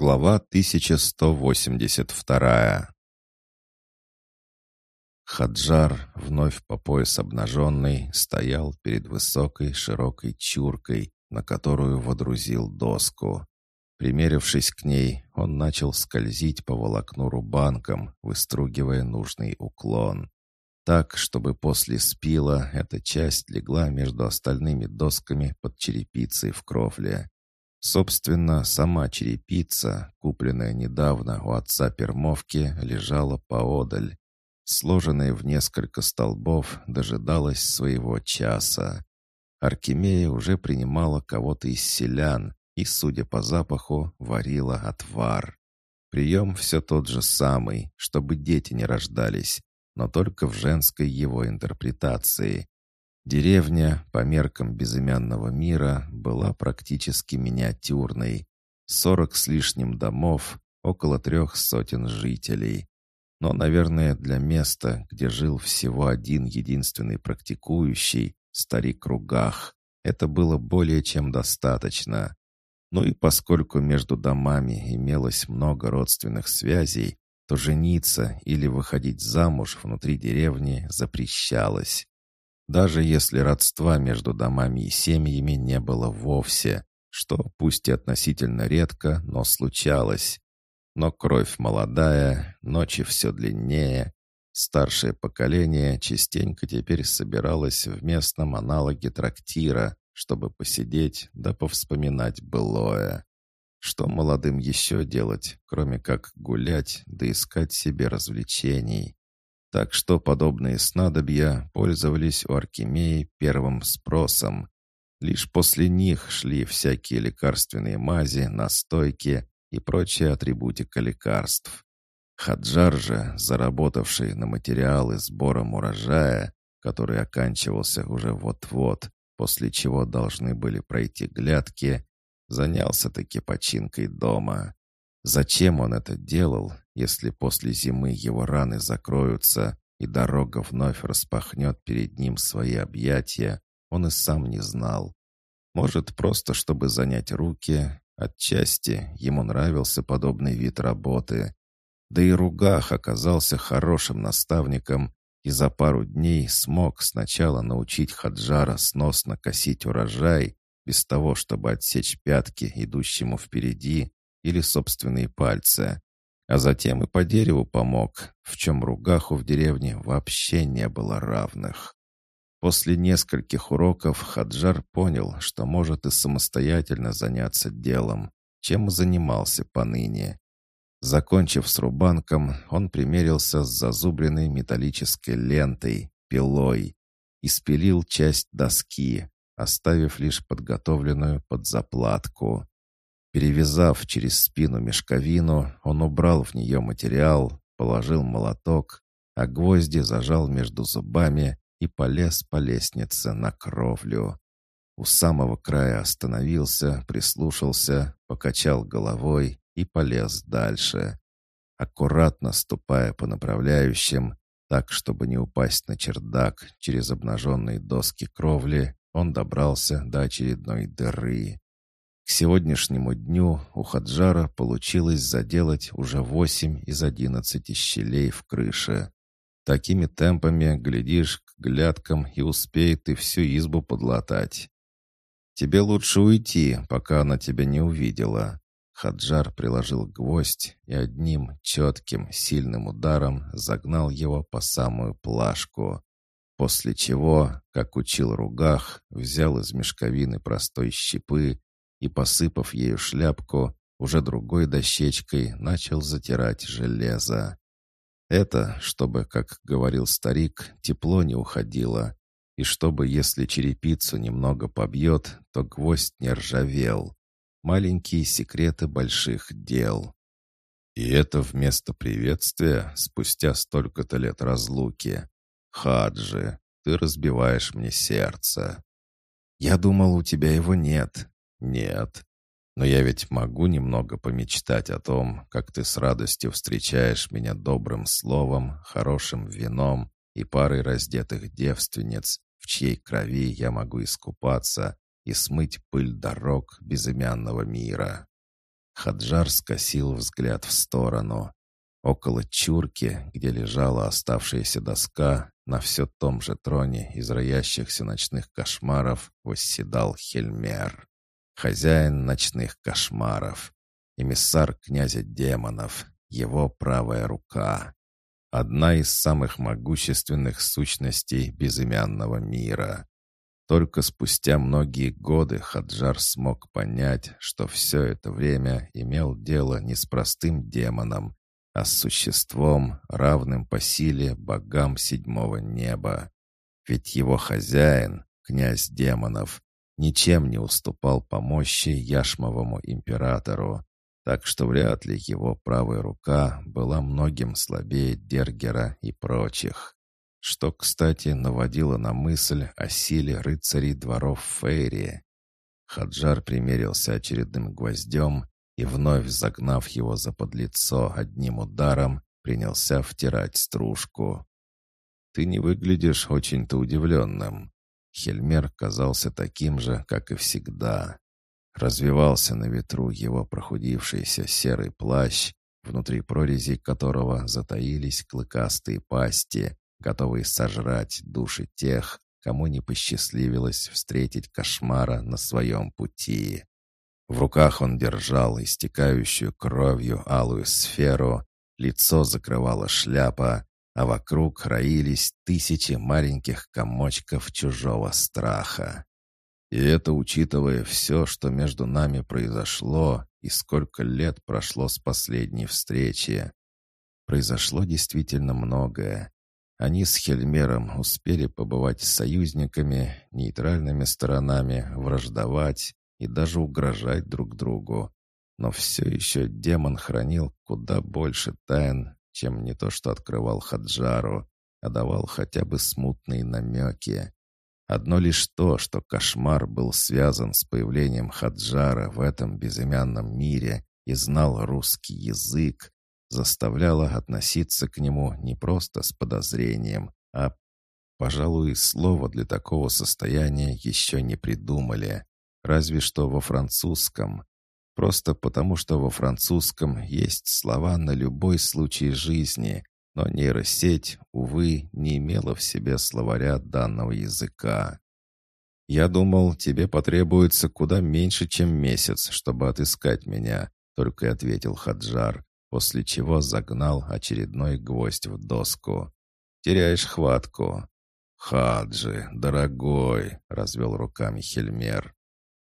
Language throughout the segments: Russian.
Глава 1182 Хаджар, вновь по пояс обнаженный, стоял перед высокой широкой чуркой, на которую водрузил доску. Примерившись к ней, он начал скользить по волокну рубанком, выстругивая нужный уклон. Так, чтобы после спила эта часть легла между остальными досками под черепицей в кровле. Собственно, сама черепица, купленная недавно у отца Пермовки, лежала поодаль. Сложенная в несколько столбов, дожидалась своего часа. Аркемия уже принимала кого-то из селян и, судя по запаху, варила отвар. Прием все тот же самый, чтобы дети не рождались, но только в женской его интерпретации. Деревня, по меркам безымянного мира, была практически миниатюрной. Сорок с лишним домов, около трех сотен жителей. Но, наверное, для места, где жил всего один единственный практикующий, старик Ругах, это было более чем достаточно. Ну и поскольку между домами имелось много родственных связей, то жениться или выходить замуж внутри деревни запрещалось. Даже если родства между домами и семьями не было вовсе, что пусть и относительно редко, но случалось. Но кровь молодая, ночи все длиннее. Старшее поколение частенько теперь собиралось в местном аналоге трактира, чтобы посидеть да повспоминать былое. Что молодым еще делать, кроме как гулять да искать себе развлечений? Так что подобные снадобья пользовались у Аркемии первым спросом. Лишь после них шли всякие лекарственные мази, настойки и прочая атрибутика лекарств. Хаджар же, заработавший на материалы сбором урожая, который оканчивался уже вот-вот, после чего должны были пройти глядки, занялся таки починкой дома. Зачем он это делал, если после зимы его раны закроются и дорога вновь распахнет перед ним свои объятия, он и сам не знал. Может, просто чтобы занять руки, отчасти ему нравился подобный вид работы. Да и Ругах оказался хорошим наставником и за пару дней смог сначала научить Хаджара сносно косить урожай, без того, чтобы отсечь пятки идущему впереди или собственные пальцы, а затем и по дереву помог, в чем Ругаху в деревне вообще не было равных. После нескольких уроков Хаджар понял, что может и самостоятельно заняться делом, чем занимался поныне. Закончив с рубанком, он примерился с зазубренной металлической лентой, пилой, и спилил часть доски, оставив лишь подготовленную под заплатку. Перевязав через спину мешковину, он убрал в нее материал, положил молоток, а гвозди зажал между зубами и полез по лестнице на кровлю. У самого края остановился, прислушался, покачал головой и полез дальше. Аккуратно ступая по направляющим, так, чтобы не упасть на чердак через обнаженные доски кровли, он добрался до очередной дыры. К сегодняшнему дню у Хаджара получилось заделать уже восемь из одиннадцати щелей в крыше. Такими темпами, глядишь, к глядкам и успеет и всю избу подлатать. «Тебе лучше уйти, пока она тебя не увидела». Хаджар приложил гвоздь и одним четким, сильным ударом загнал его по самую плашку. После чего, как учил Ругах, взял из мешковины простой щепы и, посыпав ею шляпку, уже другой дощечкой начал затирать железо. Это, чтобы, как говорил старик, тепло не уходило, и чтобы, если черепицу немного побьет, то гвоздь не ржавел. Маленькие секреты больших дел. И это вместо приветствия спустя столько-то лет разлуки. Хаджи, ты разбиваешь мне сердце. Я думал, у тебя его нет. «Нет. Но я ведь могу немного помечтать о том, как ты с радостью встречаешь меня добрым словом, хорошим вином и парой раздетых девственниц, в чьей крови я могу искупаться и смыть пыль дорог безымянного мира». Хаджар скосил взгляд в сторону. Около чурки, где лежала оставшаяся доска, на все том же троне из роящихся ночных кошмаров восседал Хельмер. Хозяин ночных кошмаров. Эмиссар князя демонов. Его правая рука. Одна из самых могущественных сущностей безымянного мира. Только спустя многие годы Хаджар смог понять, что все это время имел дело не с простым демоном, а с существом, равным по силе богам седьмого неба. Ведь его хозяин, князь демонов, ничем не уступал по мощи Яшмовому императору, так что вряд ли его правая рука была многим слабее Дергера и прочих. Что, кстати, наводило на мысль о силе рыцарей дворов Фейри. Хаджар примерился очередным гвоздем и, вновь загнав его за подлицо одним ударом, принялся втирать стружку. «Ты не выглядишь очень-то удивленным». Хельмер казался таким же, как и всегда. Развивался на ветру его прохудившийся серый плащ, внутри прорези которого затаились клыкастые пасти, готовые сожрать души тех, кому не посчастливилось встретить кошмара на своем пути. В руках он держал истекающую кровью алую сферу, лицо закрывала шляпа, а вокруг роились тысячи маленьких комочков чужого страха. И это учитывая все, что между нами произошло и сколько лет прошло с последней встречи. Произошло действительно многое. Они с Хельмером успели побывать союзниками, нейтральными сторонами, враждовать, и даже угрожать друг другу. Но все еще демон хранил куда больше тайн, чем не то что открывал Хаджару, а давал хотя бы смутные намеки. Одно лишь то, что кошмар был связан с появлением Хаджара в этом безымянном мире и знал русский язык, заставляло относиться к нему не просто с подозрением, а, пожалуй, слово для такого состояния еще не придумали разве что во французском. Просто потому, что во французском есть слова на любой случай жизни, но нейросеть, увы, не имела в себе словаря данного языка. «Я думал, тебе потребуется куда меньше, чем месяц, чтобы отыскать меня», только и ответил Хаджар, после чего загнал очередной гвоздь в доску. «Теряешь хватку». «Хаджи, дорогой!» — развел руками Хельмер.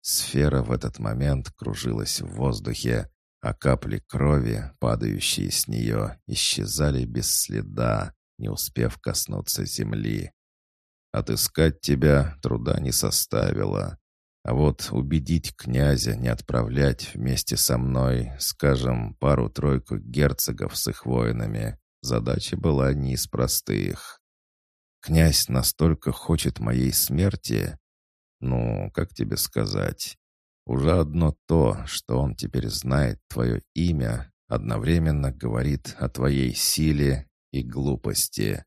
Сфера в этот момент кружилась в воздухе, а капли крови, падающие с нее, исчезали без следа, не успев коснуться земли. Отыскать тебя труда не составило. А вот убедить князя не отправлять вместе со мной, скажем, пару-тройку герцогов с их воинами, задача была не из простых. Князь настолько хочет моей смерти, ну, как тебе сказать? Уже одно то, что он теперь знает твое имя, одновременно говорит о твоей силе и глупости.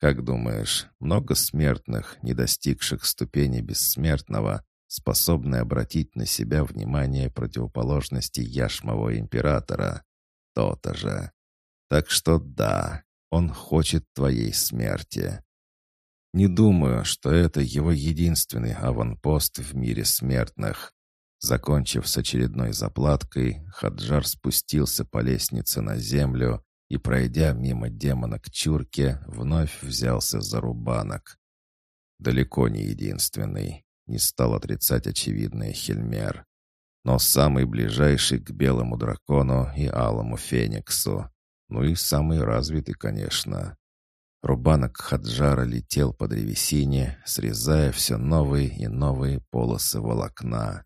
Как думаешь, много смертных, не достигших ступени бессмертного, способны обратить на себя внимание противоположности Яшмового императора? То-то же. Так что да, он хочет твоей смерти. Не думаю, что это его единственный аванпост в мире смертных. Закончив с очередной заплаткой, Хаджар спустился по лестнице на землю и, пройдя мимо демона к чурке, вновь взялся за рубанок. Далеко не единственный, не стал отрицать очевидный Хельмер, но самый ближайший к белому дракону и алому фениксу. Ну и самый развитый, конечно. Рубанок Хаджара летел по древесине, срезая все новые и новые полосы волокна.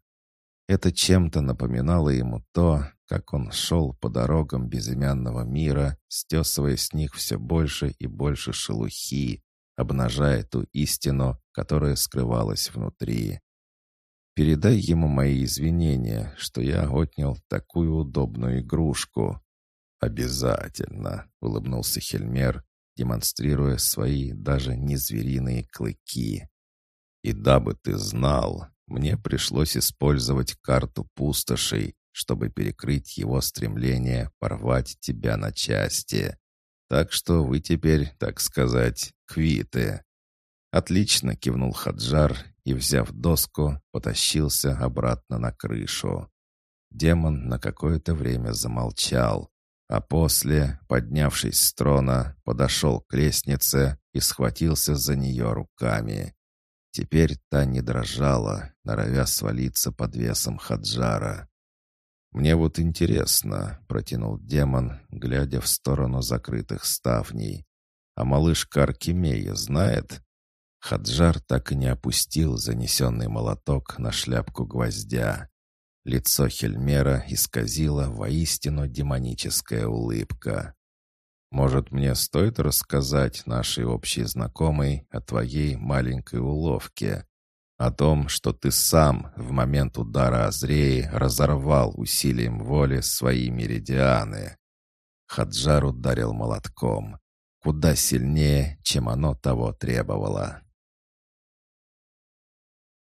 Это чем-то напоминало ему то, как он шел по дорогам безымянного мира, стесывая с них все больше и больше шелухи, обнажая ту истину, которая скрывалась внутри. «Передай ему мои извинения, что я отнял такую удобную игрушку». «Обязательно», — улыбнулся Хельмер, демонстрируя свои даже не звериные клыки. И дабы ты знал, мне пришлось использовать карту пустошей, чтобы перекрыть его стремление порвать тебя на части. Так что вы теперь, так сказать, квиты». «Отлично!» — кивнул Хаджар и, взяв доску, потащился обратно на крышу. Демон на какое-то время замолчал, а после, поднявшись с трона, подошел к лестнице и схватился за нее руками. Теперь та не дрожала, норовя свалиться под весом Хаджара. «Мне вот интересно», — протянул демон, глядя в сторону закрытых ставней. «А малышка Аркемия знает?» Хаджар так и не опустил занесенный молоток на шляпку гвоздя. Лицо Хельмера исказило воистину демоническая улыбка. «Может, мне стоит рассказать нашей общей знакомой о твоей маленькой уловке? О том, что ты сам в момент удара Азреи разорвал усилием воли свои меридианы?» Хаджар ударил молотком. Куда сильнее, чем оно того требовало.